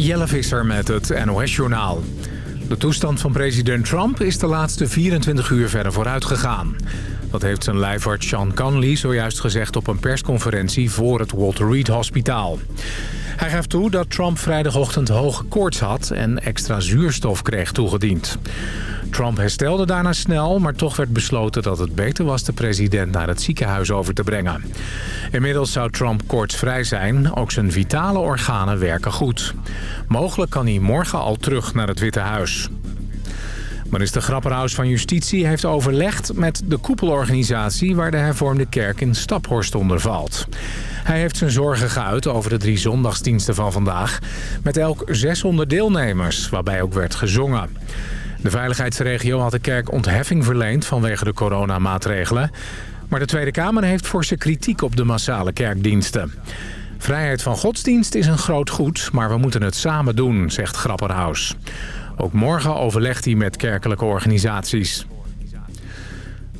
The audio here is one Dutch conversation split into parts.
Jelle Visser met het NOS-journaal. De toestand van president Trump is de laatste 24 uur verder vooruit gegaan. Dat heeft zijn lijfarts Sean Conley zojuist gezegd op een persconferentie voor het Walter Reed Hospitaal. Hij geeft toe dat Trump vrijdagochtend hoge koorts had en extra zuurstof kreeg toegediend. Trump herstelde daarna snel, maar toch werd besloten dat het beter was de president naar het ziekenhuis over te brengen. Inmiddels zou Trump koortsvrij zijn, ook zijn vitale organen werken goed. Mogelijk kan hij morgen al terug naar het Witte Huis. Minister Grapperhaus van Justitie heeft overlegd met de koepelorganisatie... waar de hervormde kerk in Staphorst onder valt. Hij heeft zijn zorgen geuit over de drie zondagsdiensten van vandaag... met elk 600 deelnemers, waarbij ook werd gezongen. De veiligheidsregio had de kerk ontheffing verleend vanwege de coronamaatregelen. Maar de Tweede Kamer heeft forse kritiek op de massale kerkdiensten. Vrijheid van godsdienst is een groot goed, maar we moeten het samen doen, zegt Grapperhaus. Ook morgen overlegt hij met kerkelijke organisaties.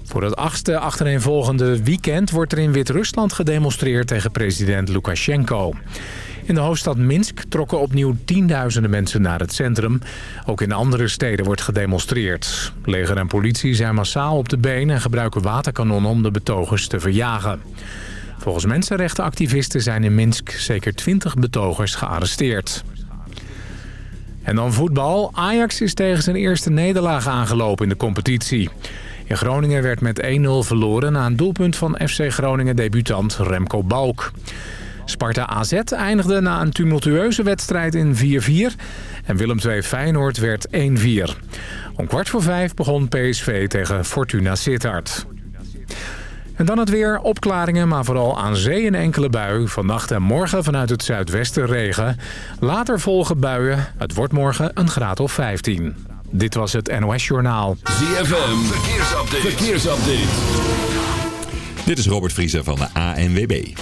Voor het achtste achtereenvolgende weekend wordt er in Wit-Rusland gedemonstreerd tegen president Lukashenko. In de hoofdstad Minsk trokken opnieuw tienduizenden mensen naar het centrum. Ook in andere steden wordt gedemonstreerd. Leger en politie zijn massaal op de been en gebruiken waterkanonnen om de betogers te verjagen. Volgens mensenrechtenactivisten zijn in Minsk zeker 20 betogers gearresteerd. En dan voetbal. Ajax is tegen zijn eerste nederlaag aangelopen in de competitie. In Groningen werd met 1-0 verloren na een doelpunt van FC Groningen debutant Remco Balk. Sparta AZ eindigde na een tumultueuze wedstrijd in 4-4 en Willem II Feyenoord werd 1-4. Om kwart voor vijf begon PSV tegen Fortuna Sittard. En dan het weer, opklaringen, maar vooral aan zee een enkele bui. Vannacht en morgen vanuit het zuidwesten regen. Later volgen buien. Het wordt morgen een graad of 15. Dit was het NOS Journaal. ZFM, verkeersupdate. verkeersupdate. Dit is Robert Vriezer van de ANWB.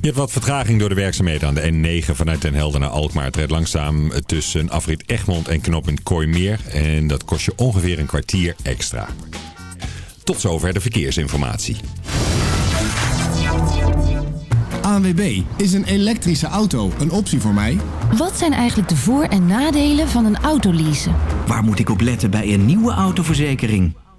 Je hebt wat vertraging door de werkzaamheden aan de N9 vanuit Den Helder naar Alkmaar. Het rijdt langzaam tussen afrit Egmond en knooppunt Kooimeer. En dat kost je ongeveer een kwartier extra. Tot zover de verkeersinformatie. ANWB, is een elektrische auto een optie voor mij? Wat zijn eigenlijk de voor- en nadelen van een autoleasen? Waar moet ik op letten bij een nieuwe autoverzekering?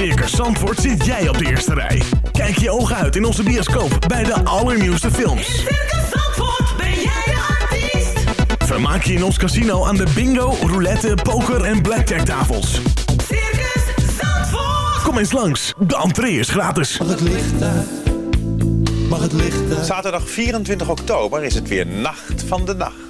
Circus Zandvoort zit jij op de eerste rij. Kijk je ogen uit in onze bioscoop bij de allernieuwste films. In Circus Zandvoort ben jij de artiest. Vermaak je in ons casino aan de bingo, roulette, poker en blackjack tafels. Circus Zandvoort. Kom eens langs, de entree is gratis. Mag het licht uit? Mag het licht uit? Zaterdag 24 oktober is het weer Nacht van de Nacht.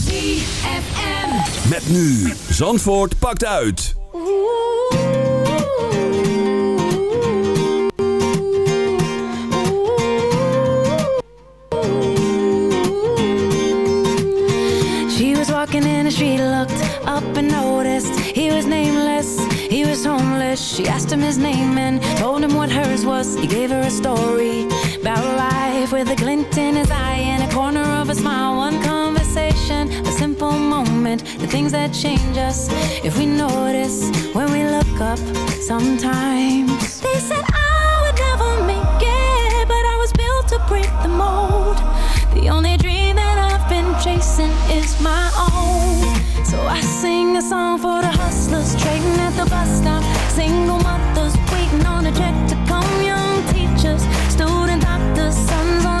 ZFM. Met nu Zandvoort pakt uit. She was walking in and she looked up and noticed he was nameless, he was homeless. She asked him his name and told him what hers was. He gave her a story about life with a glint in his eye and a corner of a smile. One conversation, a simple moment, the things that change us. If we notice when we look up sometimes, they said I would never make it, but I was built to break the mold. The only dream that I've been chasing is my own. So I sing a song for the hustlers trading at the bus stop, single mothers waiting on a check to come, young teachers, student doctors, sons on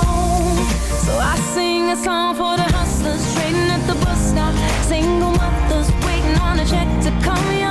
a song for the hustlers trading at the bus stop. Single mothers waiting on a check to come. Young.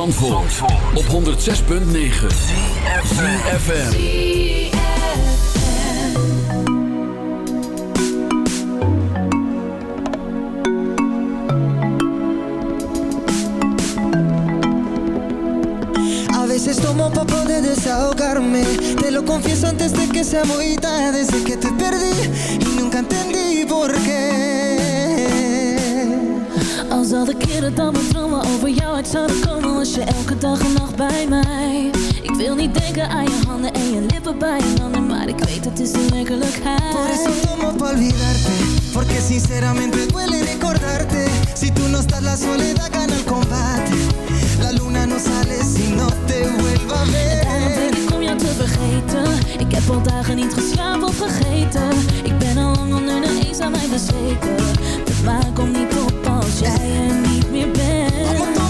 Van Zandvoort, op 106.9 FM. A veces tomo pa' poder desahogarme. Te lo confieso antes de que sea muy tarde. Desde que te perdí y nunca entendí por qué Als al de keren dat mijn dromen over jou uit zouden komen Was je elke dag en nacht bij mij. Ik wil niet denken aan je handen en je lippen bij een ander Maar ik weet het is de werkelijkheid. Por eso tomo pa' olvidarte Porque sinceramente duele recordarte. Si tú no estás la soledad gana el combate. La luna no sale si no te vuelva a ver. Ik om jou te vergeten. Ik heb al dagen niet geslapen of vergeten. Ik ben al lang onder de eens aan mij bezweken. Het maakt om niet op als jij er niet meer bent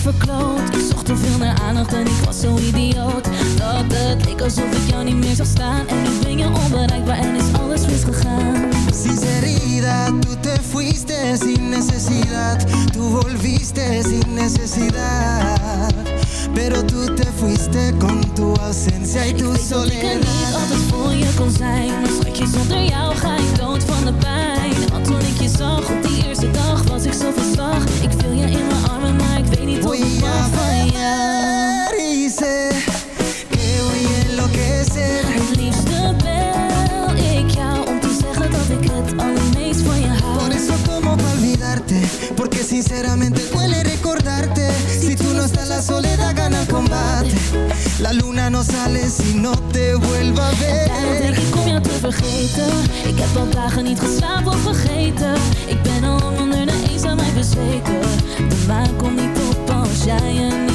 verkloot. Ik zocht te veel naar aandacht en ik was zo idioot. Dat het leek alsof ik jou niet meer zag staan. En nu ben je onbereikbaar en is alles misgegaan. Sinceridad, tú te fuiste sin necesidad. Tú volviste sin necesidad. Pero tú te fuiste con tu ausencia y tu Ik weet dat ik er niet soledad. altijd voor je kon zijn Maar schatje, zonder jou ga ik dood van de pijn. Want toen ik je zag op die eerste dag Was ik zo van slag. Ik viel je in mijn armen, maar ik niet Voy a mag van jou ver sé que voy a enloquecer. Het liefste bel ik jou Om te zeggen dat ik het allermeest van je hou. Por eso tomo pa' olvidarte Porque sinceramente duele recordarte. Si tú no estás la soledad gana el combate. La luna no sale si no te vuelva a Daarom denk ver ik om jou te vergeten. Ik heb al dagen niet geslapen of vergeten. Ik ben al onder de eens aan mij bezweken. De maan komt niet giant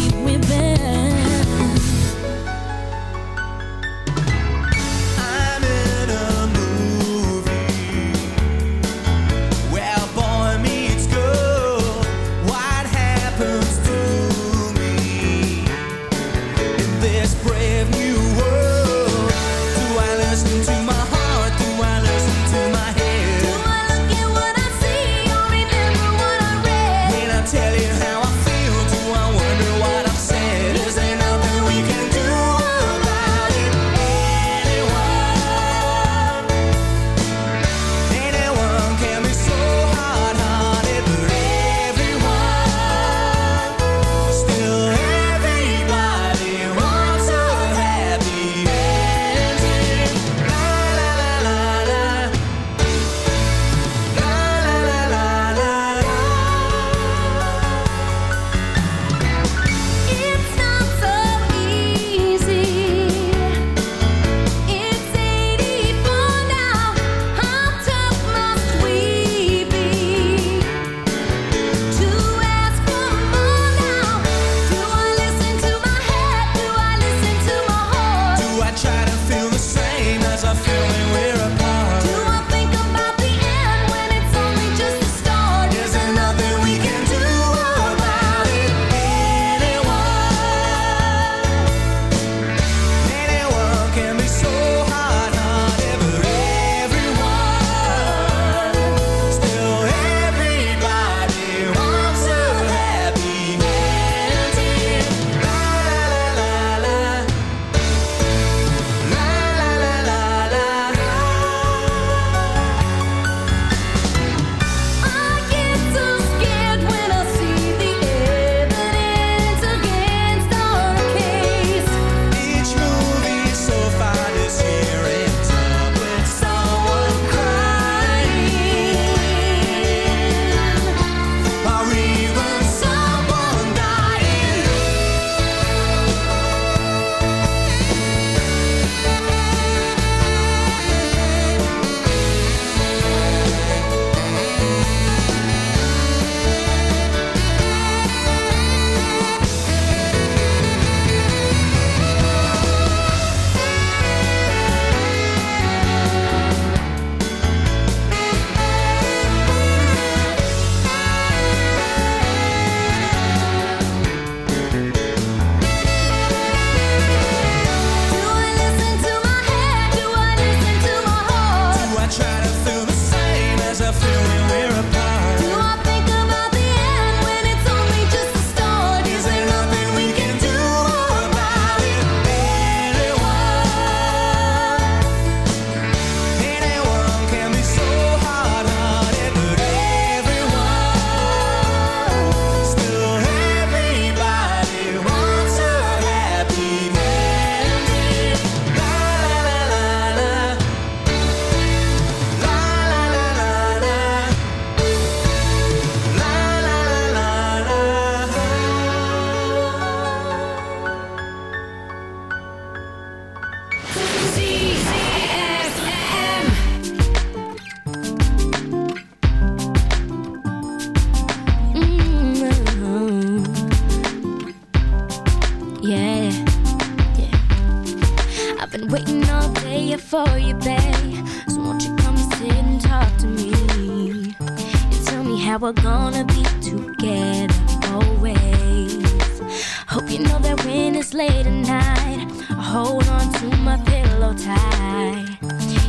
that we're gonna be together always. Hope you know that when it's late at night, I hold on to my pillow tight.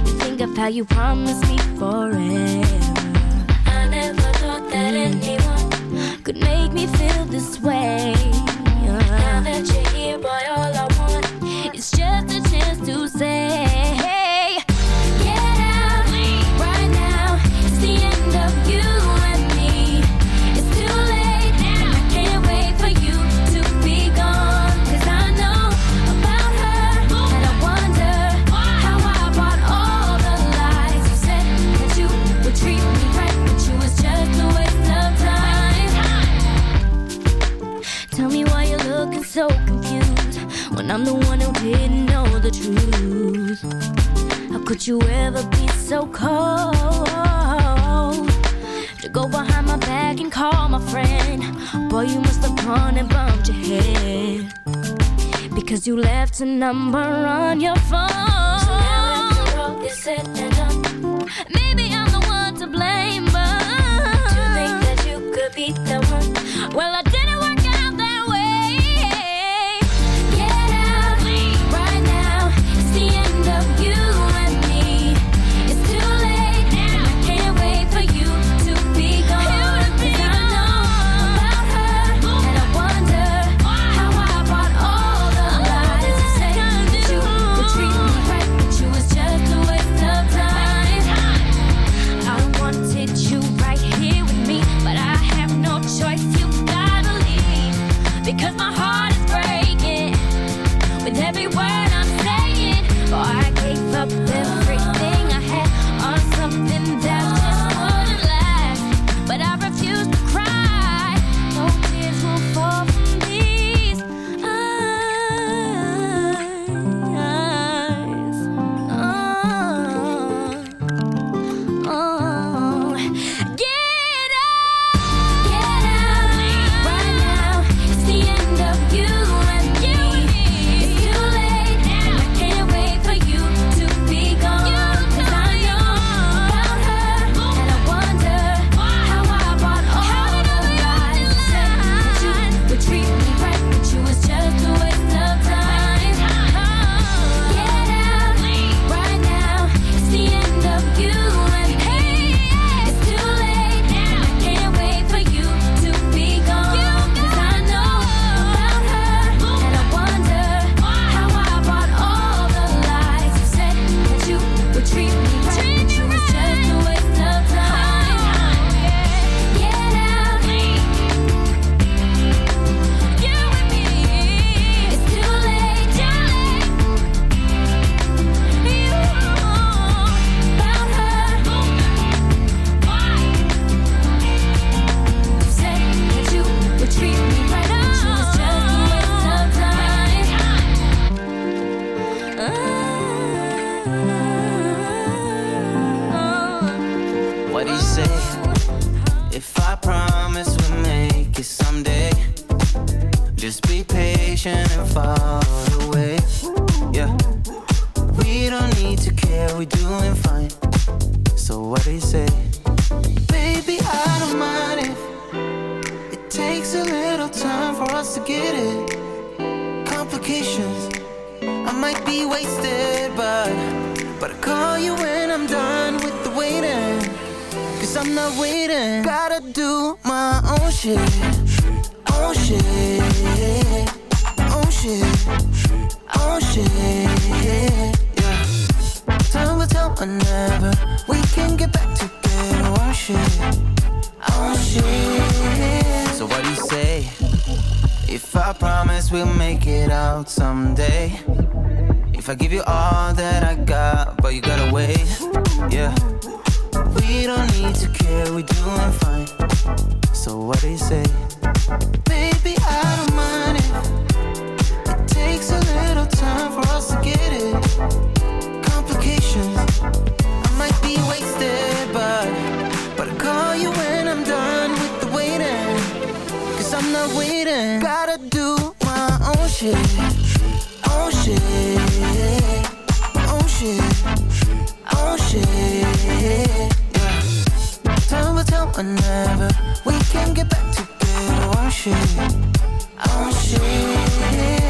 You think of how you promised me forever. I never thought that anyone could make me feel this way. Could you ever be so cold? To go behind my back and call my friend. Boy, you must have gone and bumped your head. Because you left a number on your phone. So now after all is said and done, maybe because my So what do you say? Baby, I don't mind if it takes a little time for us to get it. Complications, I might be wasted, but but I call you when I'm done with the waiting. Cause I'm not waiting. Gotta do my own shit. Own shit. Own shit. Own shit. Will tell whenever we can get back together. Own shit. Own shit. So what do you say? If I promise we'll make it out someday. If I give you all that I got, but you gotta wait. Yeah. We don't need to care, we're doing fine. So what do you say? Baby, I don't mind if it takes a little time for us to get it. I might be wasted, but but I call you when I'm done with the waiting. Cause I'm not waiting. Gotta do my own shit. Own shit. Own shit. Own shit. Yeah. Time whenever we can get back together, won't she? Won't she?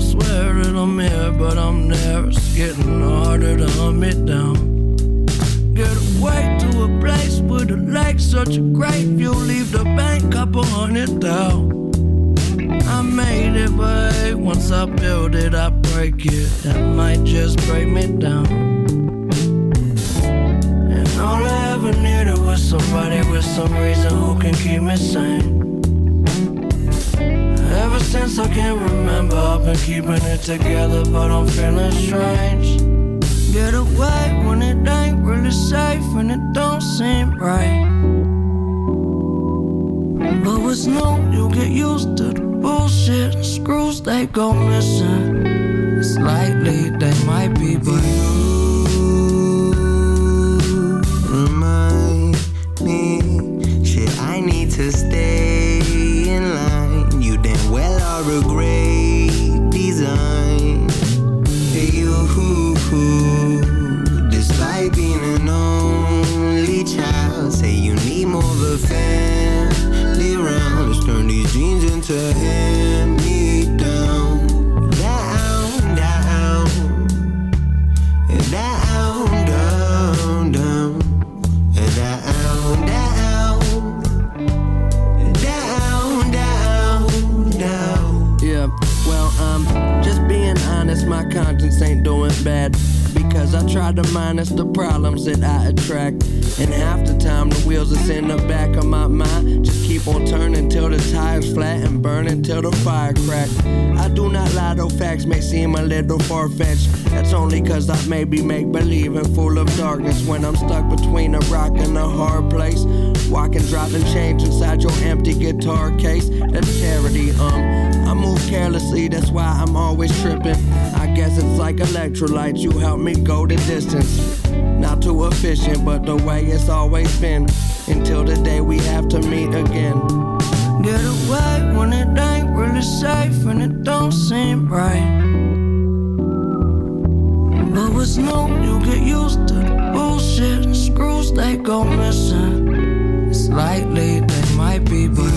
I swear that I'm here, but I'm there. It's getting harder to hunt me down. Get away to a place where the lake's such a great view. Leave the bank up a hundred down. I made it, but once I build it, I break it. That might just break me down. And all I ever needed was somebody with some reason who can keep me sane. Since I can't remember, I've been keeping it together, but I'm feeling strange. Get away when it ain't really safe and it don't seem right. But what's new, you get used to the bullshit. And screws they go missing. Slightly they might be, but remind me Shit, I need to stay are a great design. Hey, you Despite being an only child Say you need more of a family round Let's turn these jeans into hand-me-down I try to minus the problems that I attract. And half the time, the wheels that's in the back of my mind just keep on turning till the tires flat and burning till the fire crack. I do not lie, though facts may seem a little far fetched. That's only cause I maybe make believe and full of darkness when I'm stuck between a rock and a hard place. Walking, dropping change inside your empty guitar case. That's charity, um. I move carelessly, that's why I'm always tripping. I guess it's like electrolytes, you help me go the distance. Not too efficient, but the way it's always been. Until the day we have to meet again. Get away when it ain't really safe and it don't seem right. But what's new, you get used to the bullshit. Screws they go missing. Slightly they might be, but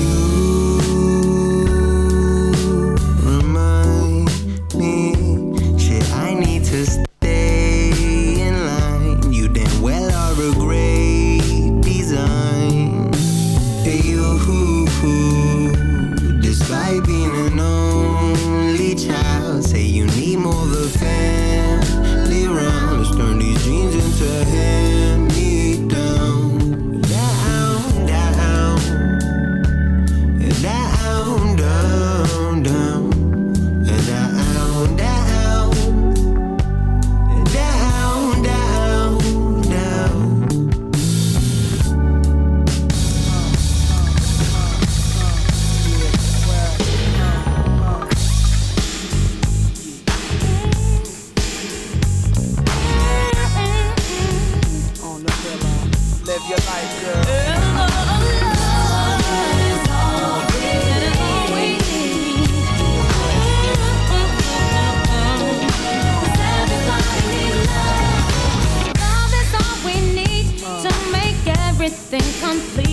Please.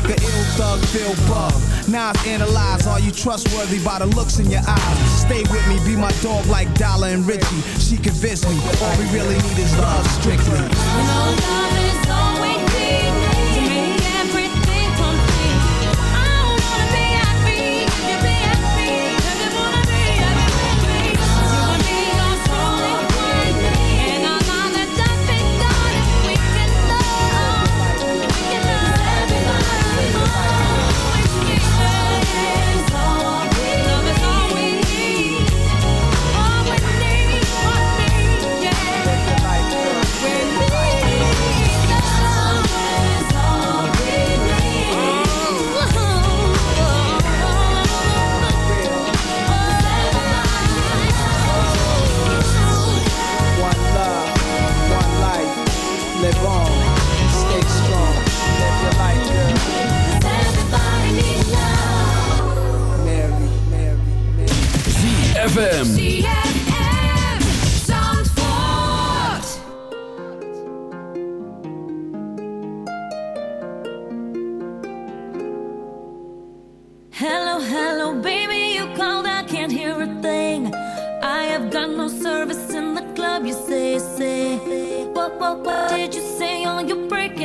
make a ill thug feel bug. Now I've analyzed, are you trustworthy by the looks in your eyes? Stay with me, be my dog like Dollar and Richie. She convinced me, all we really need is love strictly. One